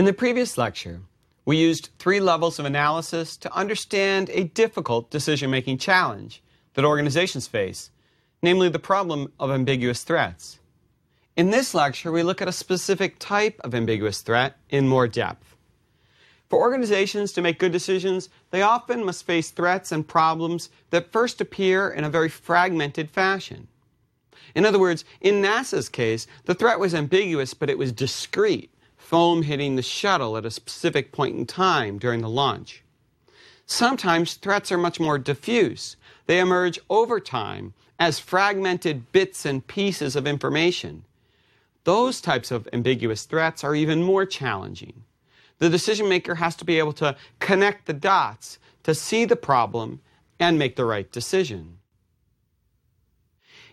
In the previous lecture, we used three levels of analysis to understand a difficult decision making challenge that organizations face, namely the problem of ambiguous threats. In this lecture, we look at a specific type of ambiguous threat in more depth. For organizations to make good decisions, they often must face threats and problems that first appear in a very fragmented fashion. In other words, in NASA's case, the threat was ambiguous, but it was discrete foam hitting the shuttle at a specific point in time during the launch. Sometimes threats are much more diffuse. They emerge over time as fragmented bits and pieces of information. Those types of ambiguous threats are even more challenging. The decision maker has to be able to connect the dots to see the problem and make the right decision.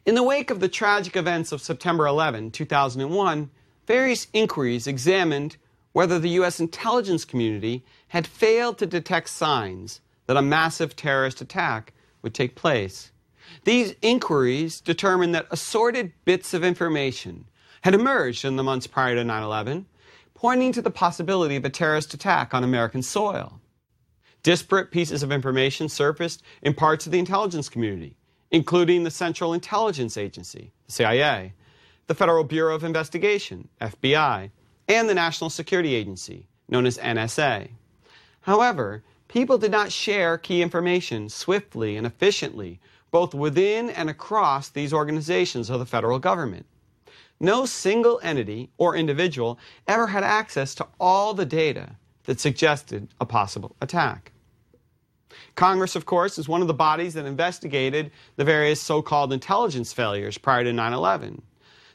In the wake of the tragic events of September 11, 2001, various inquiries examined whether the U.S. intelligence community had failed to detect signs that a massive terrorist attack would take place. These inquiries determined that assorted bits of information had emerged in the months prior to 9 11, pointing to the possibility of a terrorist attack on American soil. Disparate pieces of information surfaced in parts of the intelligence community, including the Central Intelligence Agency, the CIA, the Federal Bureau of Investigation, FBI, and the National Security Agency, known as NSA. However, people did not share key information swiftly and efficiently, both within and across these organizations of the federal government. No single entity or individual ever had access to all the data that suggested a possible attack. Congress, of course, is one of the bodies that investigated the various so called intelligence failures prior to 9 11.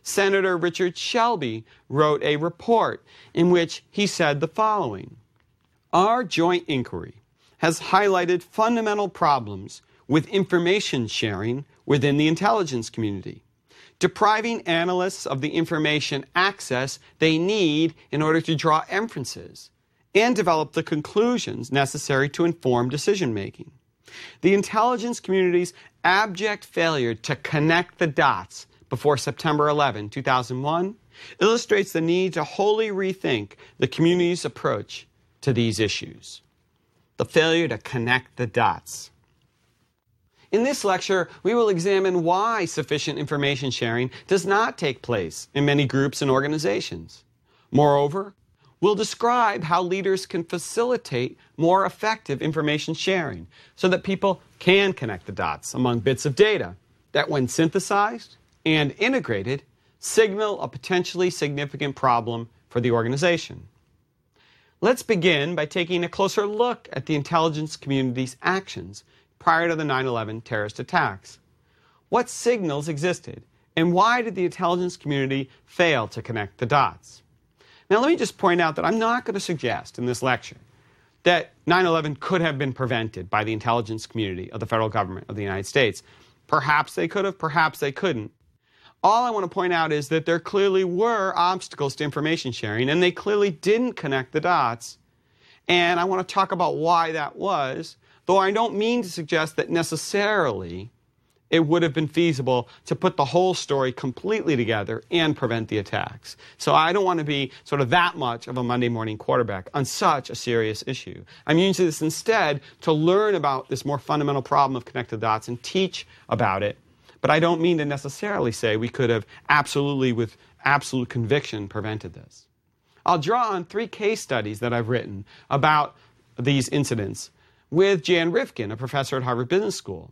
Senator Richard Shelby wrote a report in which he said the following Our joint inquiry has highlighted fundamental problems with information sharing within the intelligence community, depriving analysts of the information access they need in order to draw inferences and develop the conclusions necessary to inform decision making. The intelligence community's abject failure to connect the dots before September 11, 2001, illustrates the need to wholly rethink the community's approach to these issues. The failure to connect the dots. In this lecture, we will examine why sufficient information sharing does not take place in many groups and organizations. Moreover, we'll describe how leaders can facilitate more effective information sharing so that people can connect the dots among bits of data that, when synthesized and integrated signal a potentially significant problem for the organization. Let's begin by taking a closer look at the intelligence community's actions prior to the 9 11 terrorist attacks. What signals existed, and why did the intelligence community fail to connect the dots? Now, let me just point out that I'm not going to suggest in this lecture that 9 11 could have been prevented by the intelligence community of the federal government of the United States. Perhaps they could have, perhaps they couldn't. All I want to point out is that there clearly were obstacles to information sharing, and they clearly didn't connect the dots. And I want to talk about why that was, though I don't mean to suggest that necessarily it would have been feasible to put the whole story completely together and prevent the attacks. So I don't want to be sort of that much of a Monday morning quarterback on such a serious issue. I'm using this instead to learn about this more fundamental problem of connected dots and teach about it but I don't mean to necessarily say we could have absolutely, with absolute conviction, prevented this. I'll draw on three case studies that I've written about these incidents with Jan Rivkin, a professor at Harvard Business School.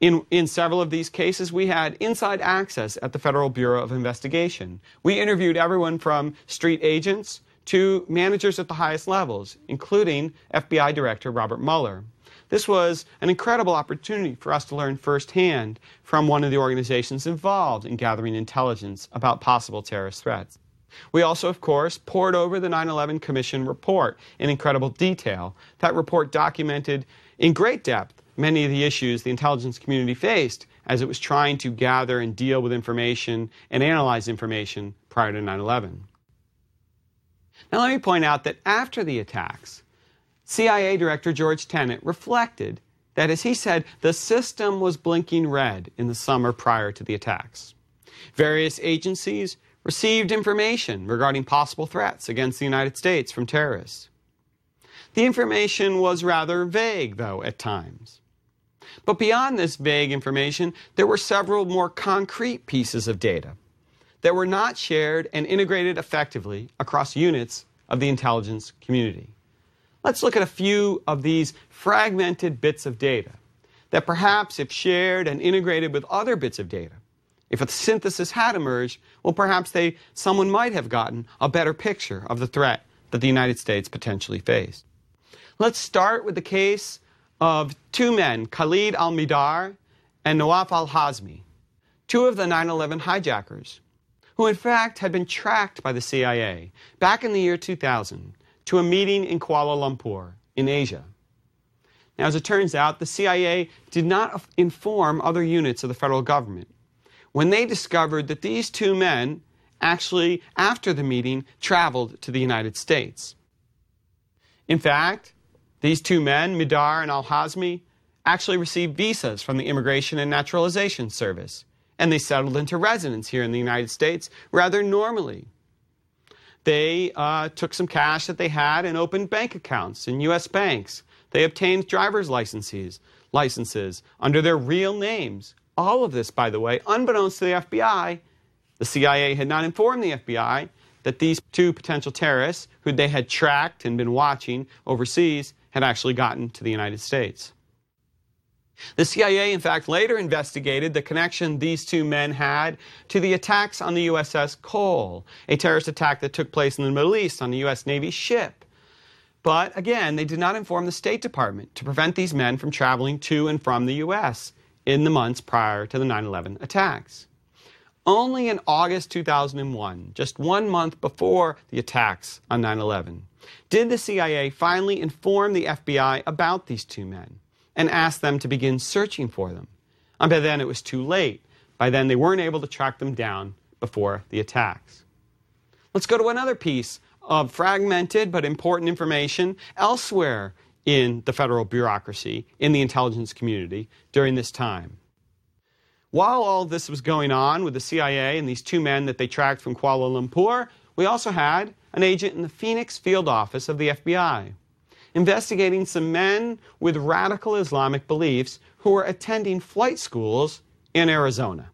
In, in several of these cases, we had inside access at the Federal Bureau of Investigation. We interviewed everyone from street agents to managers at the highest levels, including FBI Director Robert Mueller. This was an incredible opportunity for us to learn firsthand from one of the organizations involved in gathering intelligence about possible terrorist threats. We also, of course, pored over the 9 11 Commission report in incredible detail. That report documented in great depth many of the issues the intelligence community faced as it was trying to gather and deal with information and analyze information prior to 9 11. Now, let me point out that after the attacks, CIA Director George Tenet reflected that, as he said, the system was blinking red in the summer prior to the attacks. Various agencies received information regarding possible threats against the United States from terrorists. The information was rather vague, though, at times. But beyond this vague information, there were several more concrete pieces of data that were not shared and integrated effectively across units of the intelligence community. Let's look at a few of these fragmented bits of data that perhaps, if shared and integrated with other bits of data, if a synthesis had emerged, well, perhaps they, someone might have gotten a better picture of the threat that the United States potentially faced. Let's start with the case of two men, Khalid al Mihdhar and Nawaf al Hazmi, two of the 9 11 hijackers, who in fact had been tracked by the CIA back in the year 2000 to a meeting in Kuala Lumpur in Asia. Now, as it turns out, the CIA did not inform other units of the federal government when they discovered that these two men actually, after the meeting, traveled to the United States. In fact, these two men, Mihdhar and Al Hazmi, actually received visas from the Immigration and Naturalization Service, and they settled into residence here in the United States rather normally. They uh, took some cash that they had and opened bank accounts in U.S. banks. They obtained driver's licenses, licenses under their real names. All of this, by the way, unbeknownst to the FBI, the CIA had not informed the FBI that these two potential terrorists, who they had tracked and been watching overseas, had actually gotten to the United States. The CIA, in fact, later investigated the connection these two men had to the attacks on the USS Cole, a terrorist attack that took place in the Middle East on a U.S. Navy ship. But again, they did not inform the State Department to prevent these men from traveling to and from the U.S. in the months prior to the 9 11 attacks. Only in August 2001, just one month before the attacks on 9 11, did the CIA finally inform the FBI about these two men and asked them to begin searching for them. And by then it was too late. By then they weren't able to track them down before the attacks. Let's go to another piece of fragmented but important information elsewhere in the federal bureaucracy, in the intelligence community during this time. While all this was going on with the CIA and these two men that they tracked from Kuala Lumpur, we also had an agent in the Phoenix field office of the FBI, investigating some men with radical Islamic beliefs who were attending flight schools in Arizona.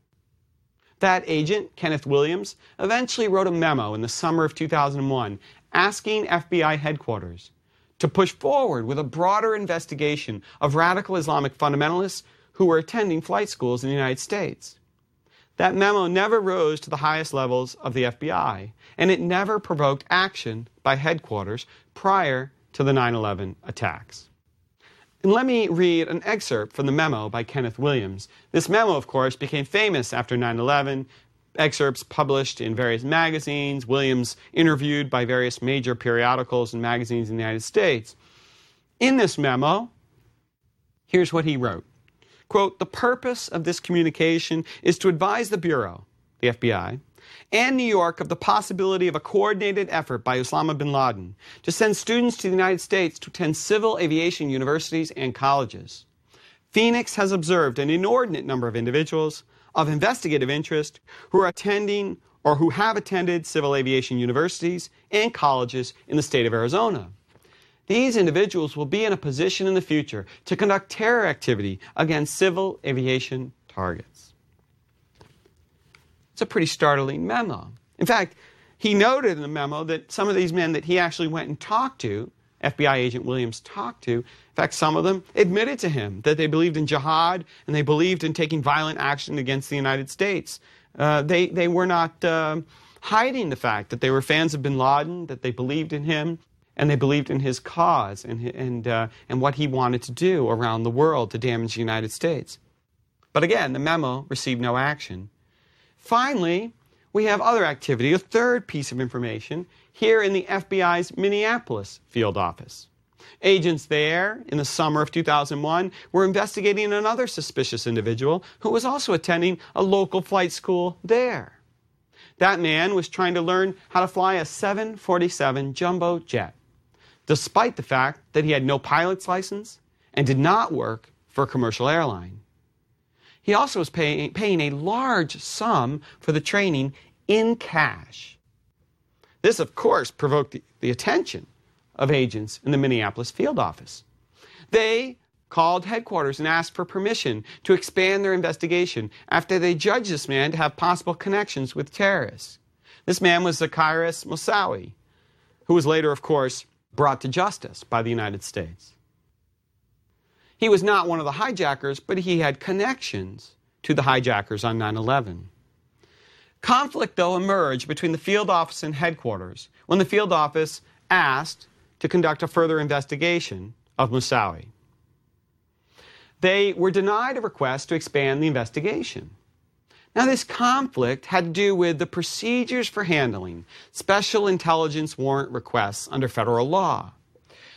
That agent, Kenneth Williams, eventually wrote a memo in the summer of 2001 asking FBI headquarters to push forward with a broader investigation of radical Islamic fundamentalists who were attending flight schools in the United States. That memo never rose to the highest levels of the FBI, and it never provoked action by headquarters prior to the 9 11 attacks. And let me read an excerpt from the memo by Kenneth Williams. This memo, of course, became famous after 9 11. Excerpts published in various magazines, Williams interviewed by various major periodicals and magazines in the United States. In this memo, here's what he wrote Quote, the purpose of this communication is to advise the Bureau, the FBI, and New York of the possibility of a coordinated effort by Osama bin Laden to send students to the United States to attend civil aviation universities and colleges. Phoenix has observed an inordinate number of individuals of investigative interest who are attending or who have attended civil aviation universities and colleges in the state of Arizona. These individuals will be in a position in the future to conduct terror activity against civil aviation targets. It's a pretty startling memo. In fact, he noted in the memo that some of these men that he actually went and talked to, FBI agent Williams talked to, in fact, some of them admitted to him that they believed in jihad and they believed in taking violent action against the United States. Uh, they, they were not uh, hiding the fact that they were fans of bin Laden, that they believed in him, and they believed in his cause and, and, uh, and what he wanted to do around the world to damage the United States. But again, the memo received no action. Finally, we have other activity, a third piece of information, here in the FBI's Minneapolis field office. Agents there in the summer of 2001 were investigating another suspicious individual who was also attending a local flight school there. That man was trying to learn how to fly a 747 jumbo jet despite the fact that he had no pilot's license and did not work for a commercial airline. He also was paying, paying a large sum for the training in cash. This, of course, provoked the, the attention of agents in the Minneapolis field office. They called headquarters and asked for permission to expand their investigation after they judged this man to have possible connections with terrorists. This man was Zacarias Moussaoui, who was later, of course, brought to justice by the United States. He was not one of the hijackers, but he had connections to the hijackers on 9 11. Conflict, though, emerged between the field office and headquarters when the field office asked to conduct a further investigation of Moussaoui. They were denied a request to expand the investigation. Now, this conflict had to do with the procedures for handling special intelligence warrant requests under federal law.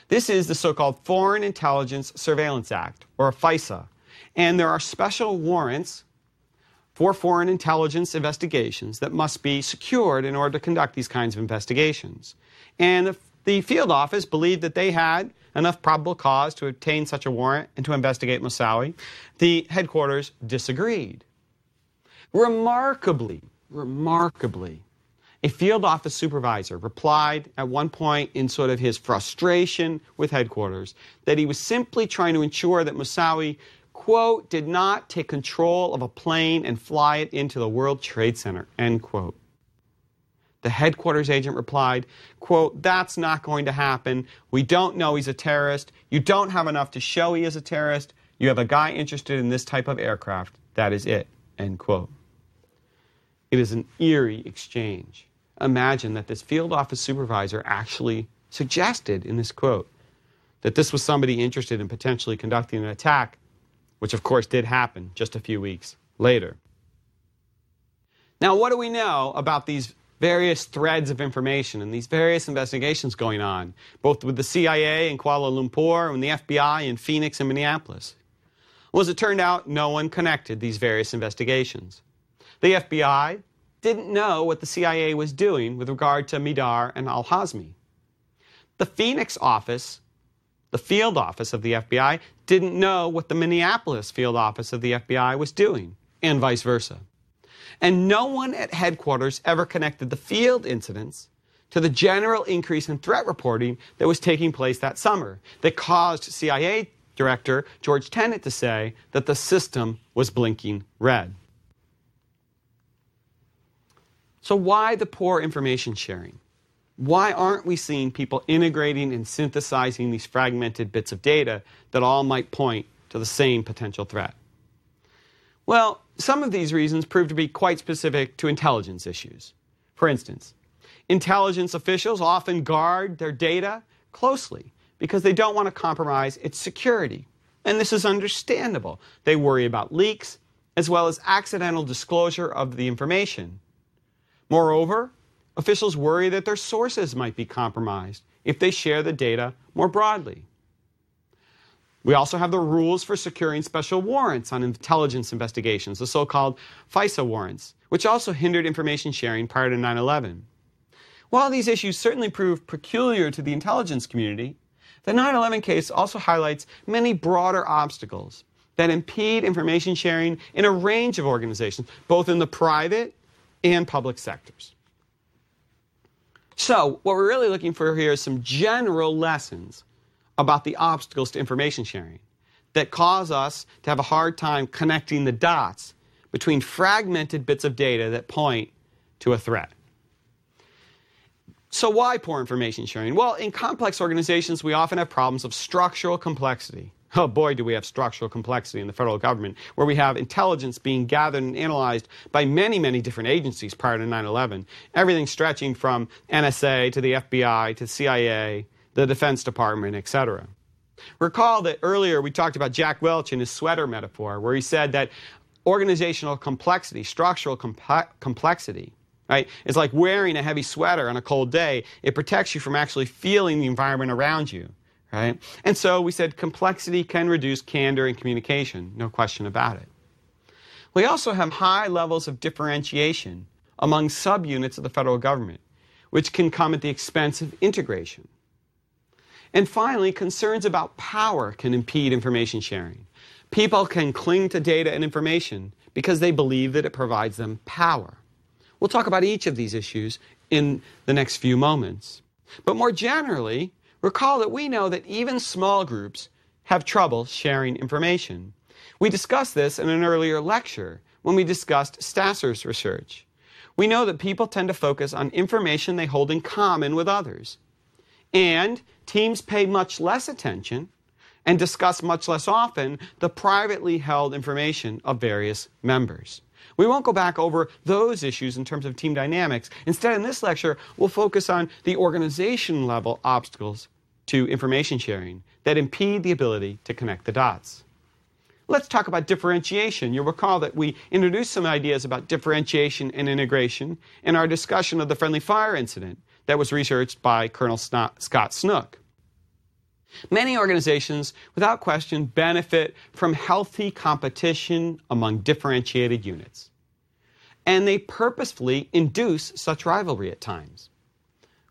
This is the so called Foreign Intelligence Surveillance Act, or FISA, and there are special warrants for foreign intelligence investigations that must be secured in order to conduct these kinds of investigations. And the, the field office believed that they had enough probable cause to obtain such a warrant and to investigate Moussaoui. The headquarters disagreed. Remarkably, remarkably, a field office supervisor replied at one point in sort of his frustration with headquarters that he was simply trying to ensure that Moussaoui, quote, did not take control of a plane and fly it into the World Trade Center, end quote. The headquarters agent replied, quote, that's not going to happen. We don't know he's a terrorist. You don't have enough to show he is a terrorist. You have a guy interested in this type of aircraft. That is it, end quote. It is an eerie exchange. Imagine that this field office supervisor actually suggested in this quote that this was somebody interested in potentially conducting an attack, which of course did happen just a few weeks later. Now, what do we know about these various threads of information and these various investigations going on, both with the CIA in Kuala Lumpur and the FBI in Phoenix and Minneapolis? Well, as it turned out, no one connected these various investigations. The FBI didn't know what the CIA was doing with regard to Mihdhar and Al Hazmi. The Phoenix office, the field office of the FBI, didn't know what the Minneapolis field office of the FBI was doing, and vice versa. And no one at headquarters ever connected the field incidents to the general increase in threat reporting that was taking place that summer that caused CIA Director George Tenet to say that the system was blinking red. So, why the poor information sharing? Why aren't we seeing people integrating and synthesizing these fragmented bits of data that all might point to the same potential threat? Well, some of these reasons prove to be quite specific to intelligence issues. For instance, intelligence officials often guard their data closely because they don't want to compromise its security. And this is understandable. They worry about leaks as well as accidental disclosure of the information. Moreover, officials worry that their sources might be compromised if they share the data more broadly. We also have the rules for securing special warrants on intelligence investigations, the so called FISA warrants, which also hindered information sharing prior to 9 11. While these issues certainly prove peculiar to the intelligence community, the 9 11 case also highlights many broader obstacles that impede information sharing in a range of organizations, both in the private and public sectors. So, what we're really looking for here is some general lessons about the obstacles to information sharing that cause us to have a hard time connecting the dots between fragmented bits of data that point to a threat. So, why poor information sharing? Well, in complex organizations, we often have problems of structural complexity. Oh boy, do we have structural complexity in the federal government, where we have intelligence being gathered and analyzed by many, many different agencies prior to 9 11. Everything stretching from NSA to the FBI to CIA the Defense Department, etc. Recall that earlier we talked about Jack Welch and his sweater metaphor, where he said that organizational complexity, structural complexity, right, is like wearing a heavy sweater on a cold day. It protects you from actually feeling the environment around you, right? And so we said complexity can reduce candor in communication, no question about it. We also have high levels of differentiation among subunits of the federal government, which can come at the expense of integration. And finally, concerns about power can impede information sharing. People can cling to data and information because they believe that it provides them power. We'll talk about each of these issues in the next few moments. But more generally, recall that we know that even small groups have trouble sharing information. We discussed this in an earlier lecture when we discussed Stasser's research. We know that people tend to focus on information they hold in common with others. And teams pay much less attention and discuss much less often the privately held information of various members. We won't go back over those issues in terms of team dynamics. Instead, in this lecture, we'll focus on the organization level obstacles to information sharing that impede the ability to connect the dots. Let's talk about differentiation. You'll recall that we introduced some ideas about differentiation and integration in our discussion of the friendly fire incident that was researched by Colonel Scott Snook. Many organizations, without question, benefit from healthy competition among differentiated units. And they purposefully induce such rivalry at times.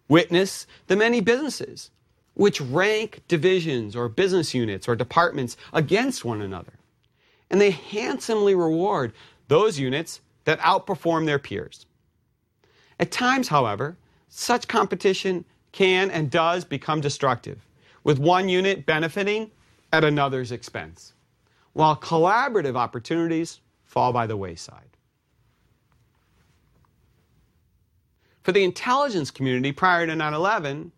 Witness the many businesses which rank divisions or business units or departments against one another. And they handsomely reward those units that outperform their peers. At times, however, such competition can and does become destructive with one unit benefiting at another's expense, while collaborative opportunities fall by the wayside. For the intelligence community prior to 9 11,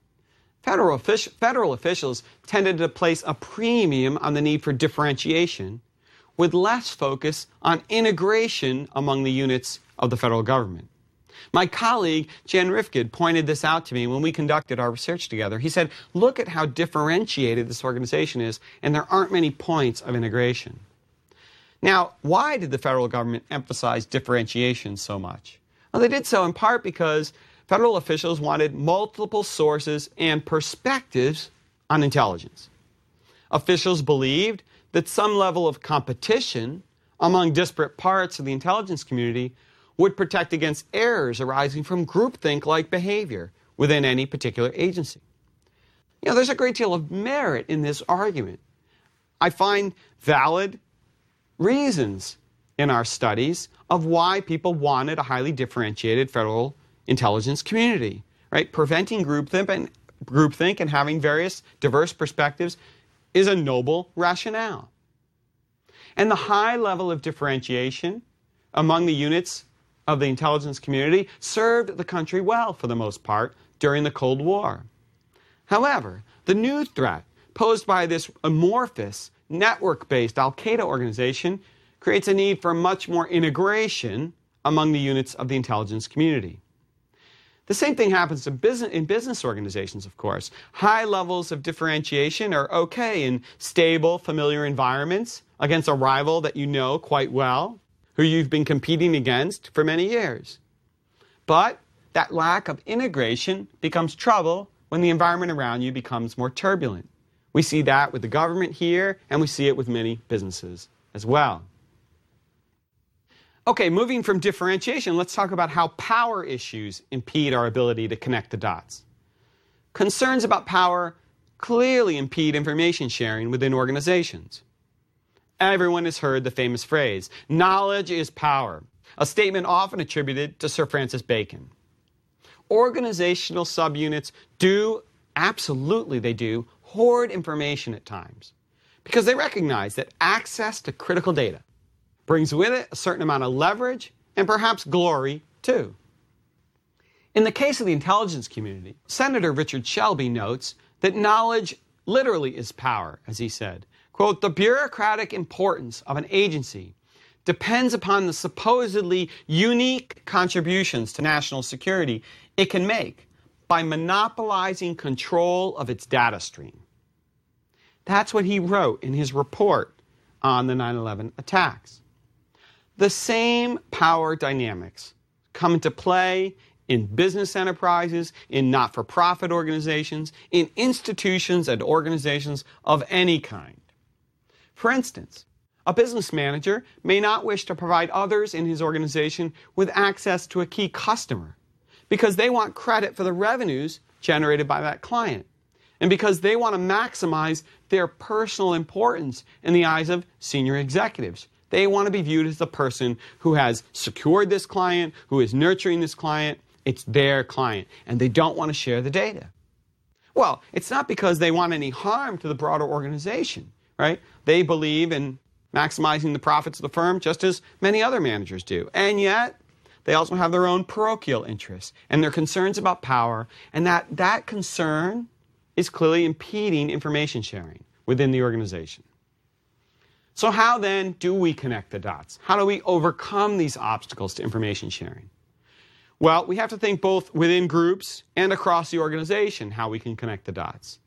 federal, federal officials tended to place a premium on the need for differentiation, with less focus on integration among the units of the federal government. My colleague, Jan Rivkin, pointed this out to me when we conducted our research together. He said, Look at how differentiated this organization is, and there aren't many points of integration. Now, why did the federal government emphasize differentiation so much? Well, they did so in part because federal officials wanted multiple sources and perspectives on intelligence. Officials believed that some level of competition among disparate parts of the intelligence community would protect against errors arising from groupthink like behavior within any particular agency. You know, there's a great deal of merit in this argument. I find valid reasons in our studies of why people wanted a highly differentiated federal intelligence community, right? Preventing groupthink and, groupthink and having various diverse perspectives is a noble rationale. And the high level of differentiation among the units of the intelligence community served the country well for the most part during the Cold War. However, the new threat posed by this amorphous, network based Al Qaeda organization creates a need for much more integration among the units of the intelligence community. The same thing happens business, in business organizations, of course. High levels of differentiation are okay in stable, familiar environments against a rival that you know quite well who you've been competing against for many years. But that lack of integration becomes trouble when the environment around you becomes more turbulent. We see that with the government here, and we see it with many businesses as well. Okay, moving from differentiation, let's talk about how power issues impede our ability to connect the dots. Concerns about power clearly impede information sharing within organizations. Everyone has heard the famous phrase, knowledge is power, a statement often attributed to Sir Francis Bacon. Organizational subunits do, absolutely they do, hoard information at times because they recognize that access to critical data brings with it a certain amount of leverage and perhaps glory too. In the case of the intelligence community, Senator Richard Shelby notes that knowledge literally is power, as he said, Quote, the bureaucratic importance of an agency depends upon the supposedly unique contributions to national security it can make by monopolizing control of its data stream. That's what he wrote in his report on the 9 11 attacks. The same power dynamics come into play in business enterprises, in not for profit organizations, in institutions and organizations of any kind. For instance, a business manager may not wish to provide others in his organization with access to a key customer because they want credit for the revenues generated by that client and because they want to maximize their personal importance in the eyes of senior executives. They want to be viewed as the person who has secured this client, who is nurturing this client. It's their client, and they don't want to share the data. Well, it's not because they want any harm to the broader organization, right? They believe in maximizing the profits of the firm just as many other managers do. And yet, they also have their own parochial interests and their concerns about power, and that, that concern is clearly impeding information sharing within the organization. So, how then do we connect the dots? How do we overcome these obstacles to information sharing? Well, we have to think both within groups and across the organization how we can connect the dots.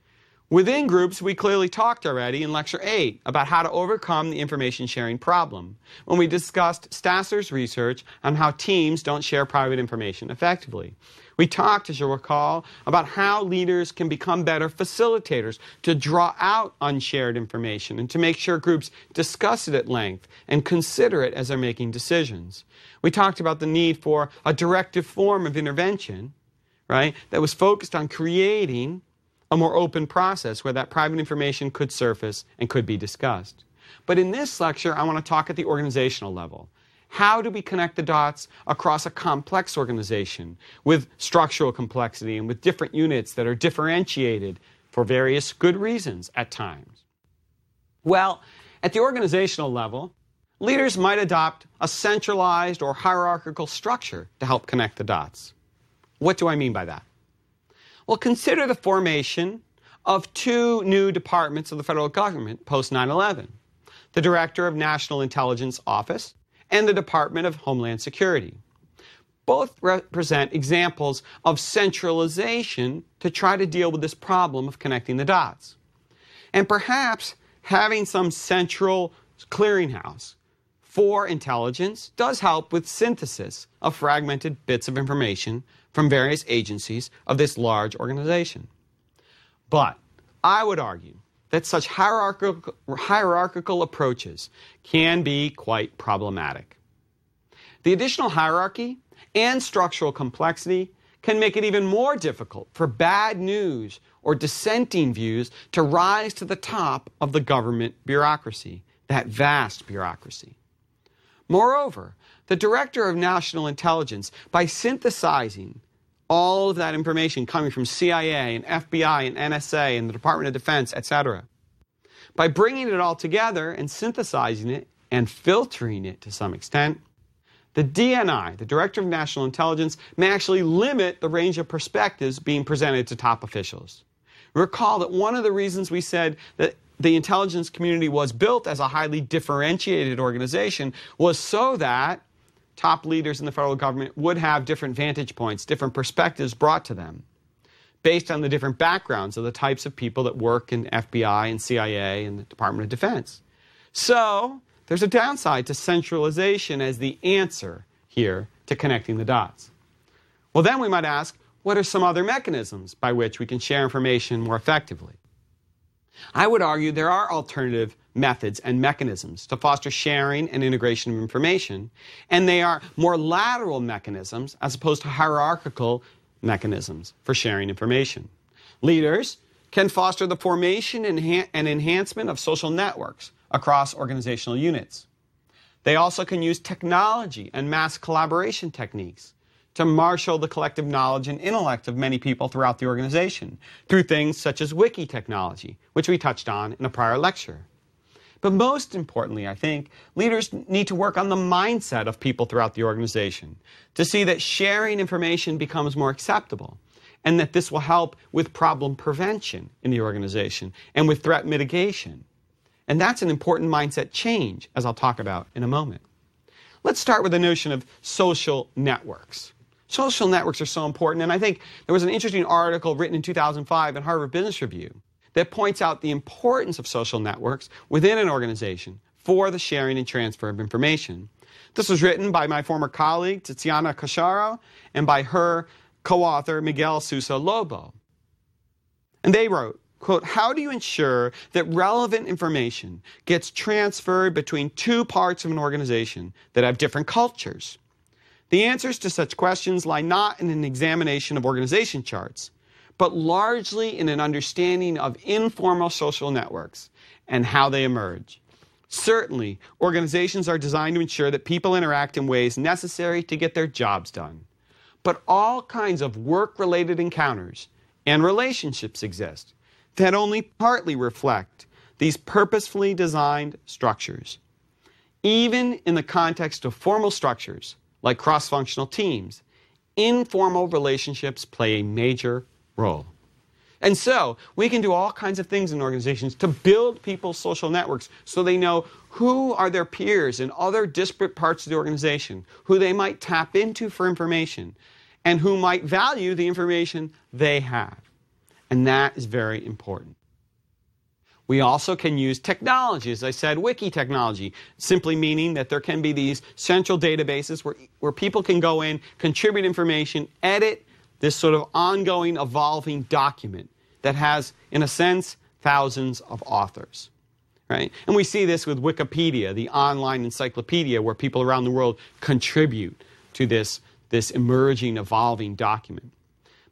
Within groups, we clearly talked already in Lecture 8 about how to overcome the information sharing problem when we discussed Stasser's research on how teams don't share private information effectively. We talked, as you'll recall, about how leaders can become better facilitators to draw out unshared information and to make sure groups discuss it at length and consider it as they're making decisions. We talked about the need for a directive form of intervention, right, that was focused on creating a more open process where that private information could surface and could be discussed. But in this lecture, I want to talk at the organizational level. How do we connect the dots across a complex organization with structural complexity and with different units that are differentiated for various good reasons at times? Well, at the organizational level, leaders might adopt a centralized or hierarchical structure to help connect the dots. What do I mean by that? Well, consider the formation of two new departments of the federal government post 9 11 the Director of National Intelligence Office and the Department of Homeland Security. Both represent examples of centralization to try to deal with this problem of connecting the dots. And perhaps having some central clearinghouse for intelligence does help with synthesis of fragmented bits of information from various agencies of this large organization. But I would argue that such hierarchical, hierarchical approaches can be quite problematic. The additional hierarchy and structural complexity can make it even more difficult for bad news or dissenting views to rise to the top of the government bureaucracy, that vast bureaucracy. Moreover, the Director of National Intelligence, by synthesizing all of that information coming from CIA and FBI and NSA and the Department of Defense, etc., by bringing it all together and synthesizing it and filtering it to some extent, the DNI, the Director of National Intelligence, may actually limit the range of perspectives being presented to top officials. Recall that one of the reasons we said that the intelligence community was built as a highly differentiated organization was so that top leaders in the federal government would have different vantage points, different perspectives brought to them based on the different backgrounds of the types of people that work in FBI and CIA and the Department of Defense. So, there's a downside to centralization as the answer here to connecting the dots. Well, then we might ask what are some other mechanisms by which we can share information more effectively? I would argue there are alternative methods and mechanisms to foster sharing and integration of information, and they are more lateral mechanisms as opposed to hierarchical mechanisms for sharing information. Leaders can foster the formation and enhancement of social networks across organizational units. They also can use technology and mass collaboration techniques to marshal the collective knowledge and intellect of many people throughout the organization through things such as wiki technology, which we touched on in a prior lecture. But most importantly, I think, leaders need to work on the mindset of people throughout the organization to see that sharing information becomes more acceptable and that this will help with problem prevention in the organization and with threat mitigation. And that's an important mindset change, as I'll talk about in a moment. Let's start with the notion of social networks. Social networks are so important, and I think there was an interesting article written in 2005 in Harvard Business Review that points out the importance of social networks within an organization for the sharing and transfer of information. This was written by my former colleague, Tiziana Casciaro, and by her co author, Miguel Sousa Lobo. And they wrote, quote, how do you ensure that relevant information gets transferred between two parts of an organization that have different cultures? The answers to such questions lie not in an examination of organization charts, but largely in an understanding of informal social networks and how they emerge. Certainly, organizations are designed to ensure that people interact in ways necessary to get their jobs done. But all kinds of work related encounters and relationships exist that only partly reflect these purposefully designed structures. Even in the context of formal structures, like cross functional teams, informal relationships play a major role. And so we can do all kinds of things in organizations to build people's social networks so they know who are their peers in other disparate parts of the organization, who they might tap into for information, and who might value the information they have. And that is very important. We also can use technology, as I said, wiki technology, simply meaning that there can be these central databases where, where people can go in, contribute information, edit this sort of ongoing, evolving document that has, in a sense, thousands of authors. Right? And we see this with Wikipedia, the online encyclopedia where people around the world contribute to this, this emerging, evolving document.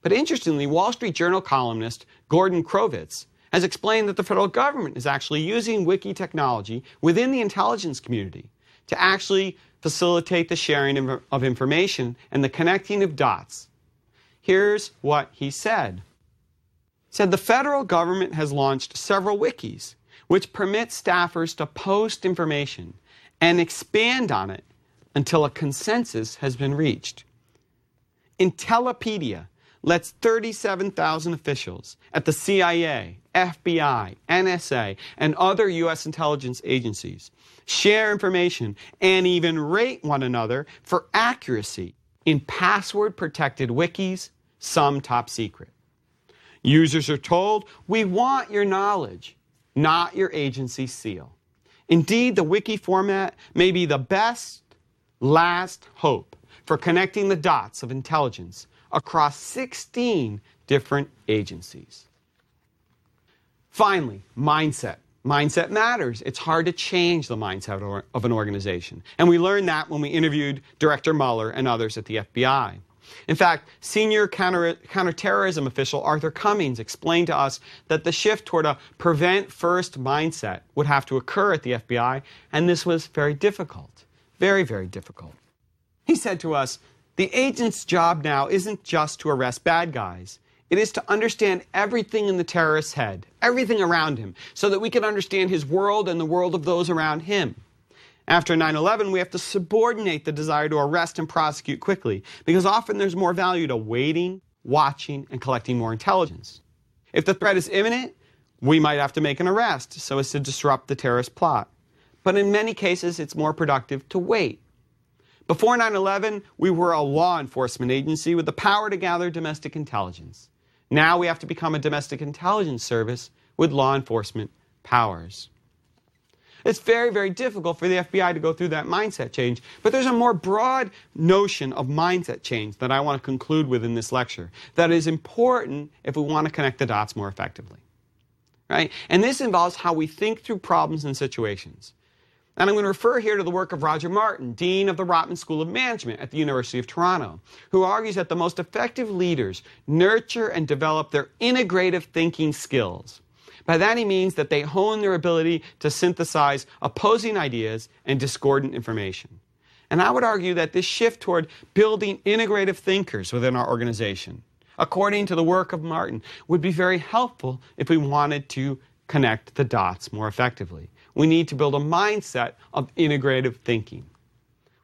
But interestingly, Wall Street Journal columnist Gordon Crovitz has explained that the federal government is actually using wiki technology within the intelligence community to actually facilitate the sharing of information and the connecting of dots. Here's what he said said the federal government has launched several wikis which permit staffers to post information and expand on it until a consensus has been reached. Intellipedia lets 37,000 officials at the CIA, FBI, NSA, and other U.S. intelligence agencies share information and even rate one another for accuracy in password protected wikis, some top secret. Users are told, we want your knowledge, not your agency seal. Indeed, the wiki format may be the best last hope for connecting the dots of intelligence across 16 different agencies. Finally, mindset. Mindset matters. It's hard to change the mindset of an organization. And we learned that when we interviewed Director Mueller and others at the FBI. In fact, senior counter, counterterrorism official Arthur Cummings explained to us that the shift toward a prevent first mindset would have to occur at the FBI, and this was very difficult. Very, very difficult. He said to us, the agent's job now isn't just to arrest bad guys. It is to understand everything in the terrorist's head, everything around him, so that we can understand his world and the world of those around him. After 9 11, we have to subordinate the desire to arrest and prosecute quickly because often there's more value to waiting, watching, and collecting more intelligence. If the threat is imminent, we might have to make an arrest so as to disrupt the terrorist plot. But in many cases, it's more productive to wait. Before 9 11, we were a law enforcement agency with the power to gather domestic intelligence. Now we have to become a domestic intelligence service with law enforcement powers. It's very, very difficult for the FBI to go through that mindset change. But there's a more broad notion of mindset change that I want to conclude with in this lecture that is important if we want to connect the dots more effectively. Right? And this involves how we think through problems and situations. And I'm going to refer here to the work of Roger Martin, Dean of the Rotman School of Management at the University of Toronto, who argues that the most effective leaders nurture and develop their integrative thinking skills by that he means that they hone their ability to synthesize opposing ideas and discordant information. And I would argue that this shift toward building integrative thinkers within our organization, according to the work of Martin, would be very helpful if we wanted to connect the dots more effectively. We need to build a mindset of integrative thinking.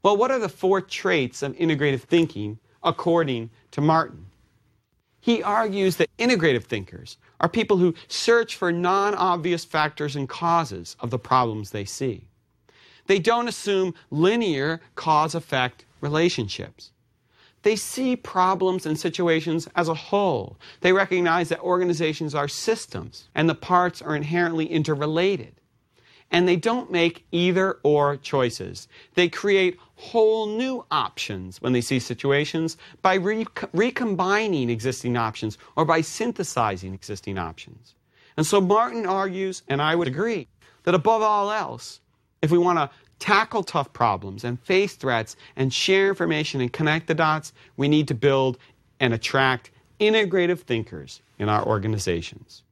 Well, what are the four traits of integrative thinking according to Martin? He argues that integrative thinkers are people who search for non obvious factors and causes of the problems they see. They don't assume linear cause effect relationships. They see problems and situations as a whole. They recognize that organizations are systems and the parts are inherently interrelated and they don't make either or choices. They create whole new options when they see situations by re- recombining existing options or by synthesizing existing options. And so Martin argues, and I would agree, that above all else, if we want to tackle tough problems and face threats and share information and connect the dots, we need to build and attract integrative thinkers in our organizations.